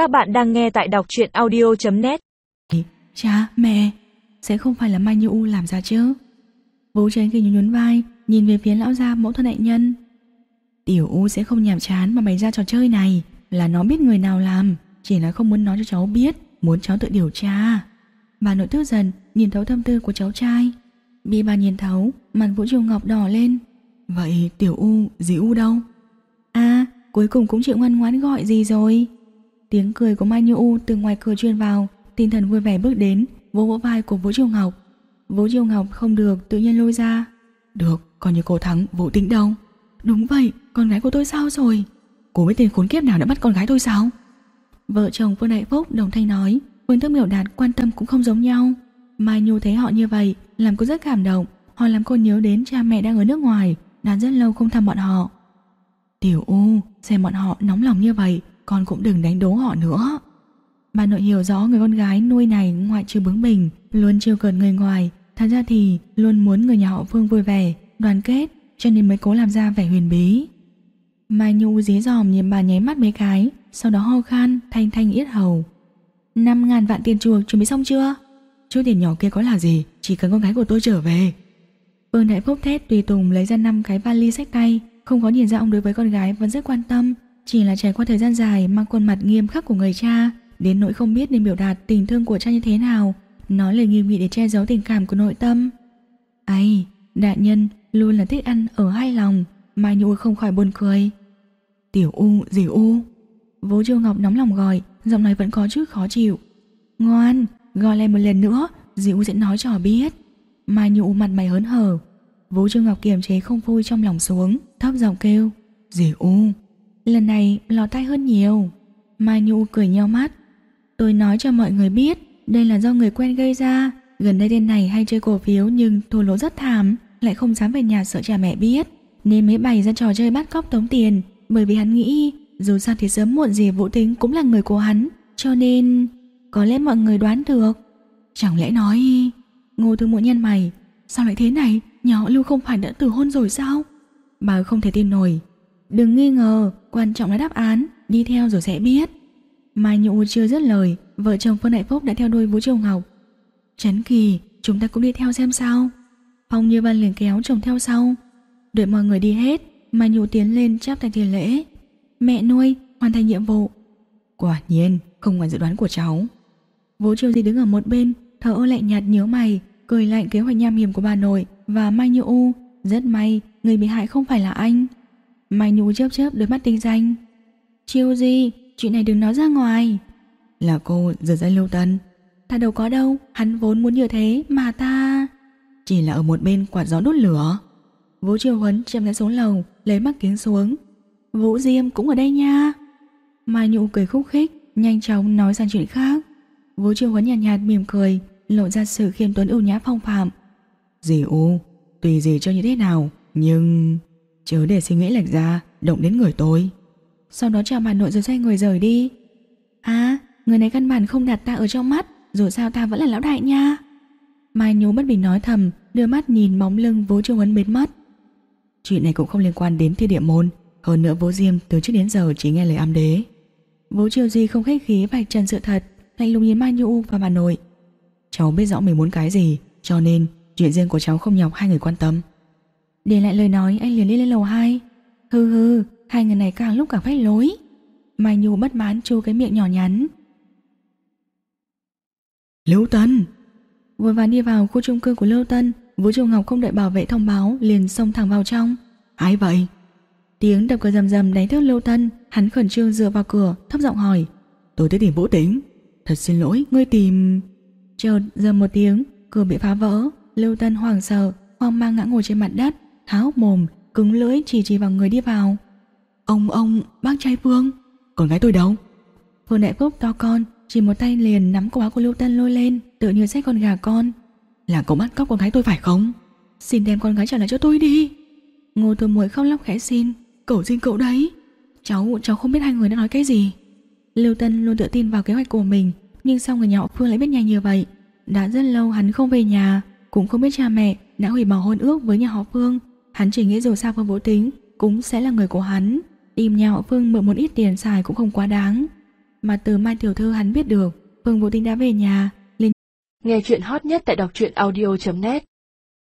Các bạn đang nghe tại đọc truyện audio.net Cha, mẹ, sẽ không phải là Mai Như U làm ra chứ? Vũ Trấn Kỳ nhún nhún vai, nhìn về phía lão gia mẫu thân đại nhân. Tiểu U sẽ không nhàm chán mà bày ra trò chơi này, là nó biết người nào làm, chỉ là không muốn nói cho cháu biết, muốn cháu tự điều tra. Bà nội tức giận, nhìn thấu tâm tư của cháu trai. Bị bà nhìn thấu, mặt Vũ Triều Ngọc đỏ lên. Vậy Tiểu U, dì U đâu? À, cuối cùng cũng chịu ngoan ngoãn gọi gì rồi? Tiếng cười của Mai Như U từ ngoài cửa truyền vào, tinh thần vui vẻ bước đến, vỗ vỗ vai của Vũ Triều Ngọc. Vũ Triều Ngọc không được tự nhiên lôi ra. Được, còn như cô thắng Vũ Tĩnh đâu? Đúng vậy, con gái của tôi sao rồi? Cô biết tên khốn kiếp nào đã bắt con gái tôi sao? Vợ chồng vương Đại Phúc đồng thanh nói, phương thức biểu đạt quan tâm cũng không giống nhau. Mai Nhu thấy họ như vậy, làm cô rất cảm động, họ làm cô nhớ đến cha mẹ đang ở nước ngoài, đã rất lâu không thăm bọn họ. Tiểu U, xem bọn họ nóng lòng như vậy, con cũng đừng đánh đố họ nữa. Bà nội hiểu rõ người con gái nuôi này ngoại trừ bướng bỉnh, luôn trêu cợt người ngoài, thật ra thì luôn muốn người nhà họ Phương vui vẻ, đoàn kết, cho nên mới cố làm ra vẻ huyền bí. Mai Nhu dí dòm nhìn bà nháy mắt mấy cái, sau đó ho khan, thanh thanh yết hầu. Năm ngàn vạn tiền chuộc chuẩn bị xong chưa? Chút tiền nhỏ kia có là gì, chỉ cần con gái của tôi trở về. Vương Đại Phúc thét tùy tùng lấy ra năm cái vali sách tay, không có nhìn ra ông đối với con gái vẫn rất quan tâm, chỉ là trải qua thời gian dài mang khuôn mặt nghiêm khắc của người cha, đến nỗi không biết nên biểu đạt tình thương của cha như thế nào, nói lời nghiêm nghị để che giấu tình cảm của nội tâm. Ấy, đại nhân luôn là thích ăn ở hai lòng, Mai Nhu không khỏi buồn cười. Tiểu U, dì U. Vũ Triều Ngọc nóng lòng gọi, giọng nói vẫn có chút khó chịu. Ngoan, gọi lại một lần nữa, dì U sẽ nói cho biết. Mai Nhu mặt mày hớn hở. Vũ Triều Ngọc kiềm chế không vui trong lòng xuống, thấp giọng kêu. Dì U. Lần này lò tay hơn nhiều. Mai Nhu cười nheo mắt. Tôi nói cho mọi người biết, đây là do người quen gây ra. Gần đây tên này hay chơi cổ phiếu nhưng thua lỗ rất thảm, lại không dám về nhà sợ cha mẹ biết. Nên mới bày ra trò chơi bắt cóc tống tiền, bởi vì hắn nghĩ dù sao thì sớm muộn gì Vũ Tính cũng là người của hắn, cho nên có lẽ mọi người đoán được. Chẳng lẽ nói Ngô Thư Muội nhân mày, sao lại thế này? Nhà họ Lưu không phải đã từ hôn rồi sao? Bà không thể tin nổi. Đừng nghi ngờ, quan trọng là đáp án, đi theo rồi sẽ biết. Mai Nhũ chưa dứt lời, vợ chồng Phương Đại Phúc đã theo đuôi Vũ Triều Ngọc. Trấn Kỳ, chúng ta cũng đi theo xem sao. Phong Như Văn liền kéo chồng theo sau. Đợi mọi người đi hết, Mai Nhũ tiến lên chắp tay thiền lễ. Mẹ nuôi, hoàn thành nhiệm vụ. Quả nhiên, không ngoài dự đoán của cháu. Vũ Triều Di đứng ở một bên, thở ơ lạnh nhạt nhớ mày, cười lạnh kế hoạch nham hiểm của bà nội và Mai Như U. Rất may, người bị hại không phải là anh. Mai Như chớp chớp đôi mắt tinh danh. Chiêu Di, chuyện này đừng nói ra ngoài. Là cô giật dây lưu tân. Ta đâu có đâu, hắn vốn muốn như thế mà ta... Chỉ là ở một bên quạt gió đốt lửa. Vũ Triều Huấn chậm rãi xuống lầu, lấy mắt kính xuống. Vũ Diêm cũng ở đây nha. Mai Nhụ cười khúc khích, nhanh chóng nói sang chuyện khác. Vũ Triều Huấn nhàn nhạt, nhạt mỉm cười, lộ ra sự khiêm tốn ưu nhã phong phạm. Dì U, tùy gì cho như thế nào, nhưng... Chớ để suy nghĩ lệch ra, động đến người tôi. Sau đó chào bà nội rồi xoay người rời đi. À, người này căn bản không đặt ta ở trong mắt, dù sao ta vẫn là lão đại nha. Mai Nhú bất bình nói thầm, đưa mắt nhìn bóng lưng Vũ trương Huấn biến mất. Chuyện này cũng không liên quan đến thiên địa môn, hơn nữa Vũ Diêm từ trước đến giờ chỉ nghe lời âm đế. Vũ Triều duy không khách khí vạch trần sự thật, lạnh lùng nhìn Mai Như và bà nội. Cháu biết rõ mình muốn cái gì, cho nên chuyện riêng của cháu không nhọc hai người quan tâm. Để lại lời nói anh liền đi lên lầu 2 Hừ hừ Hai người này càng lúc càng phách lối. Mai Nhu bất mãn chu cái miệng nhỏ nhắn. Lưu Tân. Vừa vàng đi vào khu chung cư của Lưu Tân Vũ Triều Ngọc không đợi bảo vệ thông báo Liền xông thẳng vào trong. Ai vậy? Tiếng đập cửa rầm rầm đánh thức Lưu Tân Hắn khẩn trương dựa vào cửa thấp giọng hỏi. Tôi tới tìm Vũ Tính Thật xin lỗi ngươi tìm Chợt dầm một tiếng cửa bị phá vỡ. Lưu Tân hoảng sợ hoang mang ngã ngồi trên mặt đất há mồm, cứng lưỡi chỉ chỉ vào người đi vào. Ông, ông, bác trai Phương, con gái tôi đâu? Phương Đại Phúc to con, chỉ một tay liền nắm cổ áo của Lưu Tân lôi lên, tự như xách con gà con. Là cậu bắt cóc con gái tôi phải không? Xin đem con gái trở lại cho tôi đi. Ngô Tư Muội khóc lóc khẽ xin, cậu xin cậu đấy. Cháu, cháu không biết hai người đã nói cái gì. Lưu Tân luôn tự tin vào kế hoạch của mình, nhưng sao người nhà họ Phương lại biết nhanh như vậy? Đã rất lâu hắn không về nhà, cũng không biết cha mẹ đã hủy bỏ hôn ước với nhà họ Phương, Hắn chỉ nghĩ dù sao Phương Vũ Tính cũng sẽ là người của hắn, tìm nhà họ Phương mượn một ít tiền xài cũng không quá đáng. mà từ Mai Tiểu Thư hắn biết được Phương Vũ tính đã về nhà Nghe chuyện hot nhất tại đọc truyện audio.net